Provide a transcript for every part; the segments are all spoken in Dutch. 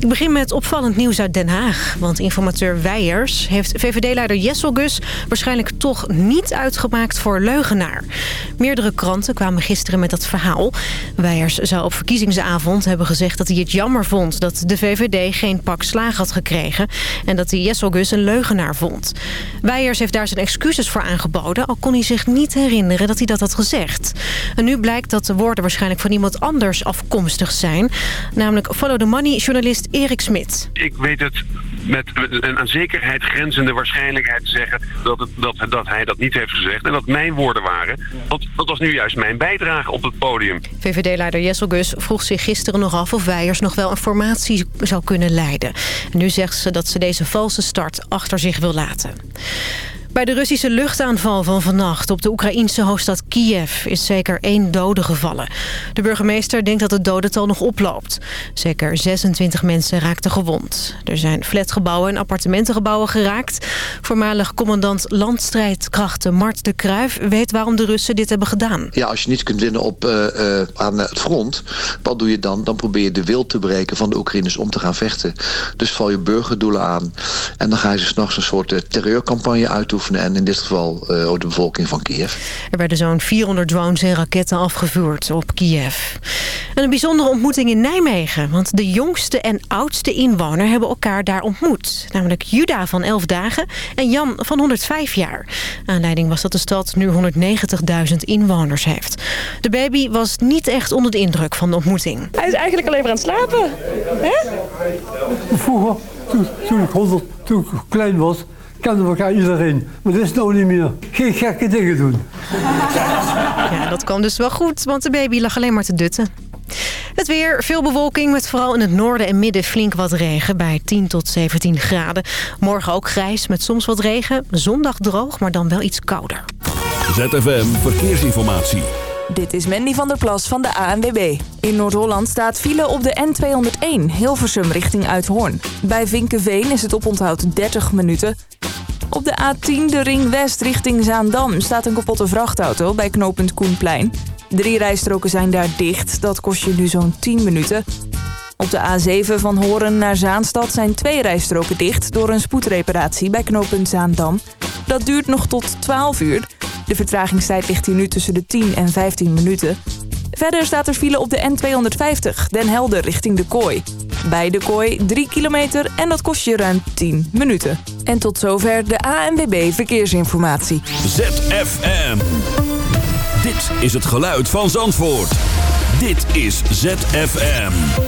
Ik begin met opvallend nieuws uit Den Haag. Want informateur Weijers heeft VVD-leider Jessel Gus... waarschijnlijk toch niet uitgemaakt voor leugenaar. Meerdere kranten kwamen gisteren met dat verhaal. Weijers zou op verkiezingsavond hebben gezegd dat hij het jammer vond... dat de VVD geen pak slaag had gekregen... en dat hij Jessel Gus een leugenaar vond. Weijers heeft daar zijn excuses voor aangeboden... al kon hij zich niet herinneren dat hij dat had gezegd. En nu blijkt dat de woorden waarschijnlijk van iemand anders afkomstig zijn. Namelijk Follow the Money-journalist Erik Smit. Ik weet het met een aan zekerheid grenzende waarschijnlijkheid te zeggen dat, het, dat, dat hij dat niet heeft gezegd. En dat mijn woorden waren. Want dat was nu juist mijn bijdrage op het podium. VVD-leider Jessel Gus vroeg zich gisteren nog af of Weijers nog wel een formatie zou kunnen leiden. En nu zegt ze dat ze deze valse start achter zich wil laten. Bij de Russische luchtaanval van vannacht op de Oekraïense hoofdstad Kiev is zeker één dode gevallen. De burgemeester denkt dat het dodental nog oploopt. Zeker 26 mensen raakten gewond. Er zijn flatgebouwen en appartementengebouwen geraakt. Voormalig commandant landstrijdkrachten Mart de Kruijf weet waarom de Russen dit hebben gedaan. Ja, als je niet kunt winnen op, uh, aan het front, wat doe je dan? Dan probeer je de wil te breken van de Oekraïners om te gaan vechten. Dus val je burgerdoelen aan en dan ga je ze s'nachts een soort terreurcampagne uitoefenen en in dit geval uh, de bevolking van Kiev. Er werden zo'n 400 drones en raketten afgevuurd op Kiev. En een bijzondere ontmoeting in Nijmegen. Want de jongste en oudste inwoner hebben elkaar daar ontmoet. Namelijk Juda van 11 dagen en Jan van 105 jaar. Aanleiding was dat de stad nu 190.000 inwoners heeft. De baby was niet echt onder de indruk van de ontmoeting. Hij is eigenlijk alleen maar aan het slapen. Hè? Vroeger, toen, toen, ik 100, toen ik klein was kennen we elkaar iedereen. Maar dat is nou niet meer. Geen gekke dingen doen. Ja, dat kwam dus wel goed, want de baby lag alleen maar te dutten. Het weer, veel bewolking met vooral in het noorden en midden flink wat regen bij 10 tot 17 graden. Morgen ook grijs met soms wat regen. Zondag droog, maar dan wel iets kouder. ZFM Verkeersinformatie. Dit is Mandy van der Plas van de ANWB. In Noord-Holland staat file op de N201, Hilversum richting Uithoorn. Bij Vinkenveen is het oponthoud 30 minuten. Op de A10, de Ring West richting Zaandam, staat een kapotte vrachtauto bij knooppunt Koenplein. Drie rijstroken zijn daar dicht, dat kost je nu zo'n 10 minuten. Op de A7 van Horen naar Zaanstad zijn twee rijstroken dicht... door een spoedreparatie bij knooppunt Zaandam. Dat duurt nog tot 12 uur. De vertragingstijd ligt hier nu tussen de 10 en 15 minuten. Verder staat er file op de N250, Den Helder richting de Kooi. Bij de Kooi 3 kilometer en dat kost je ruim 10 minuten. En tot zover de ANWB Verkeersinformatie. ZFM. Dit is het geluid van Zandvoort. Dit is ZFM.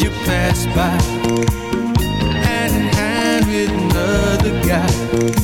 You passed by, hand in hand with another guy.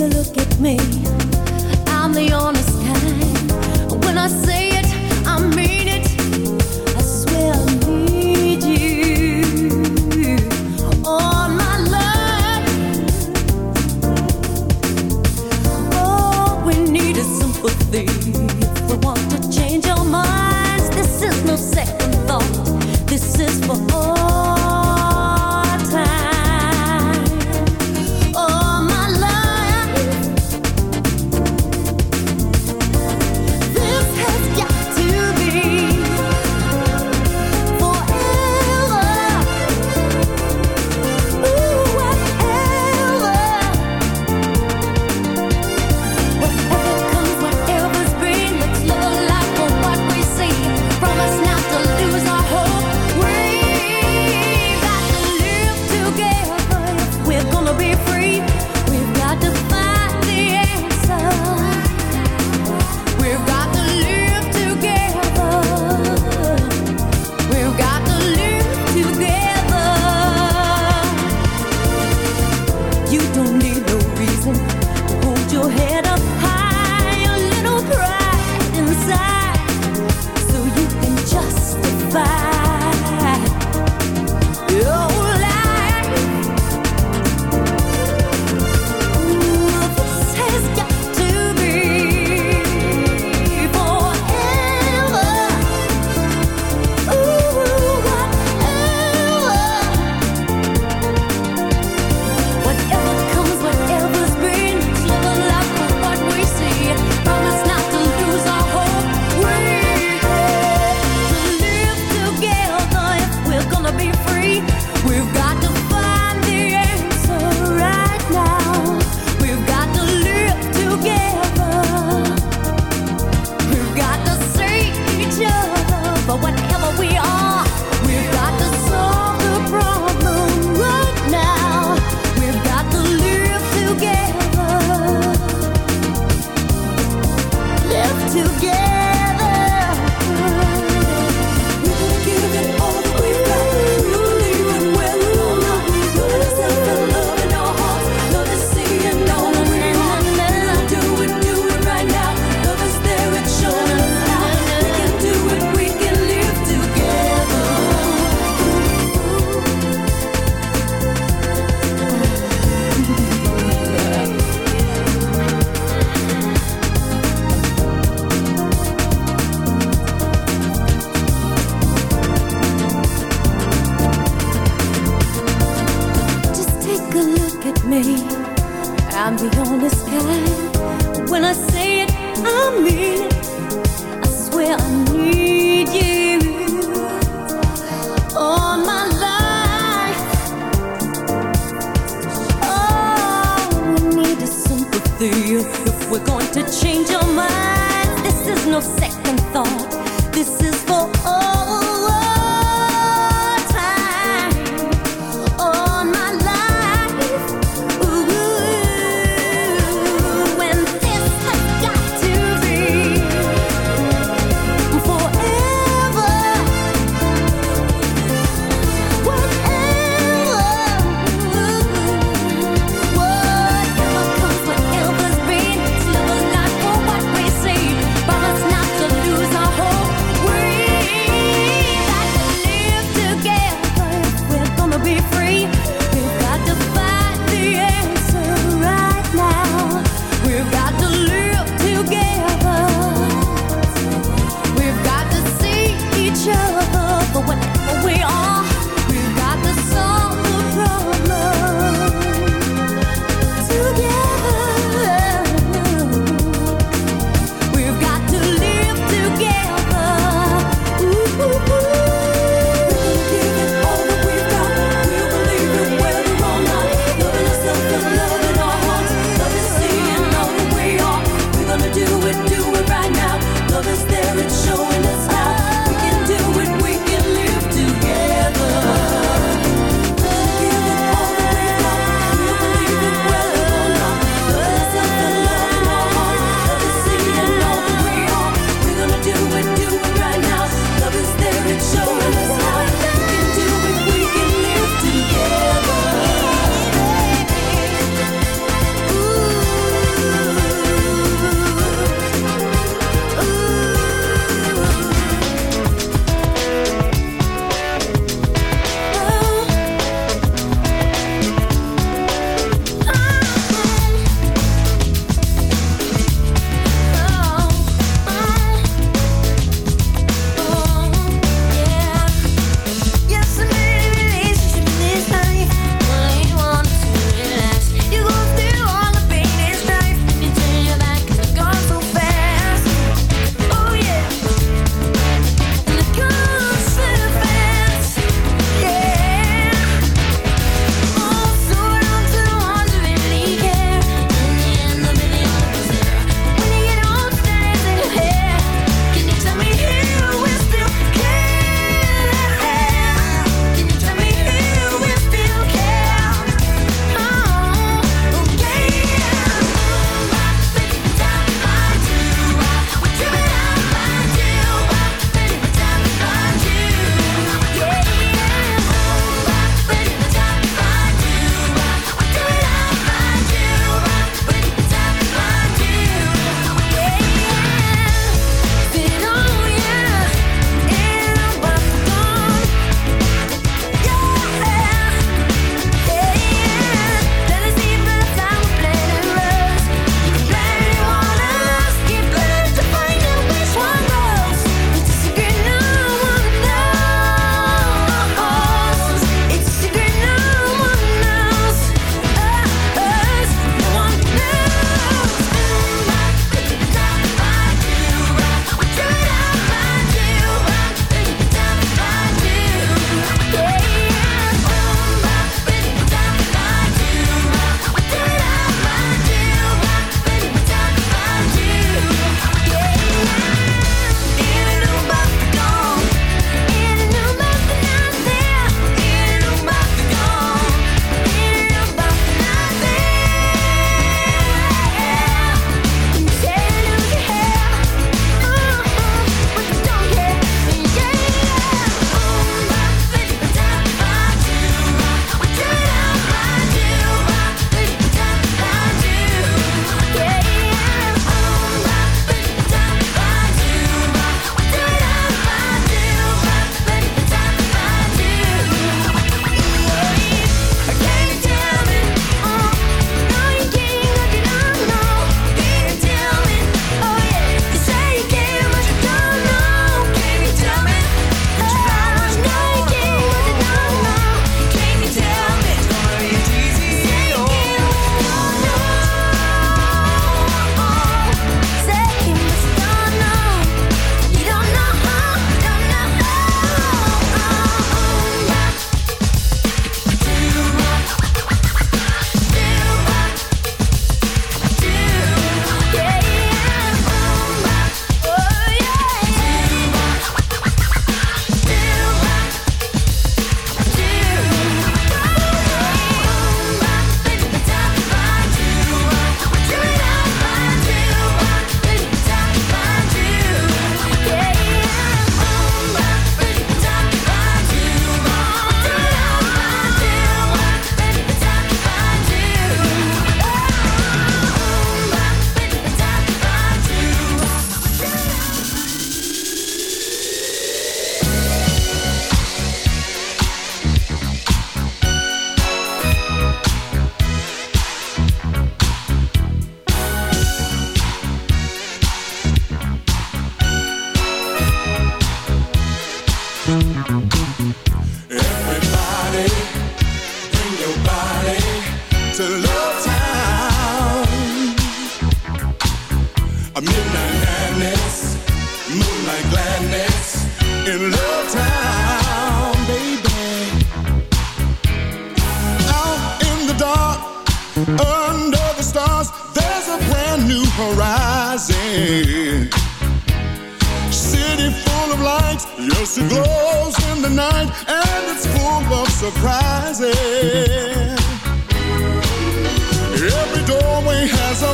a look at me. I'm the honest kind. When I say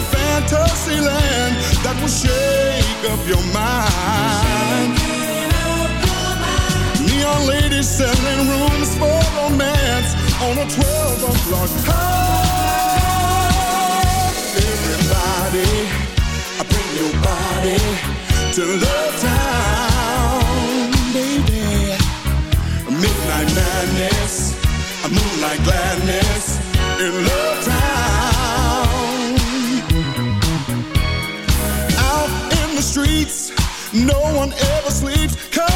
fantasy land that will shake up your mind. Neon ladies selling rooms for romance on a 12 o'clock high. Everybody, I bring your body to Love Town, baby. Midnight madness, a moonlight gladness in Love Town. Out in the streets, no one ever sleeps their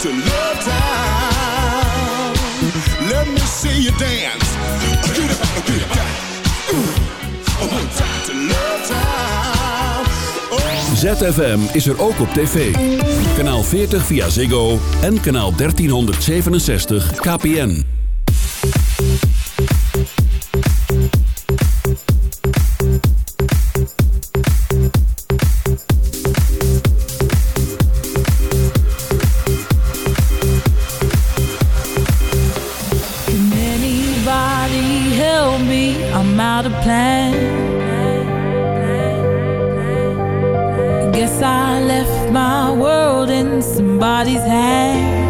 To Town. Let me see you dance. Time Love Town. ZFM is er ook op tv. Kanaal 40 via Ziggo en kanaal 1367 KPN. Guess I left my world in somebody's hands.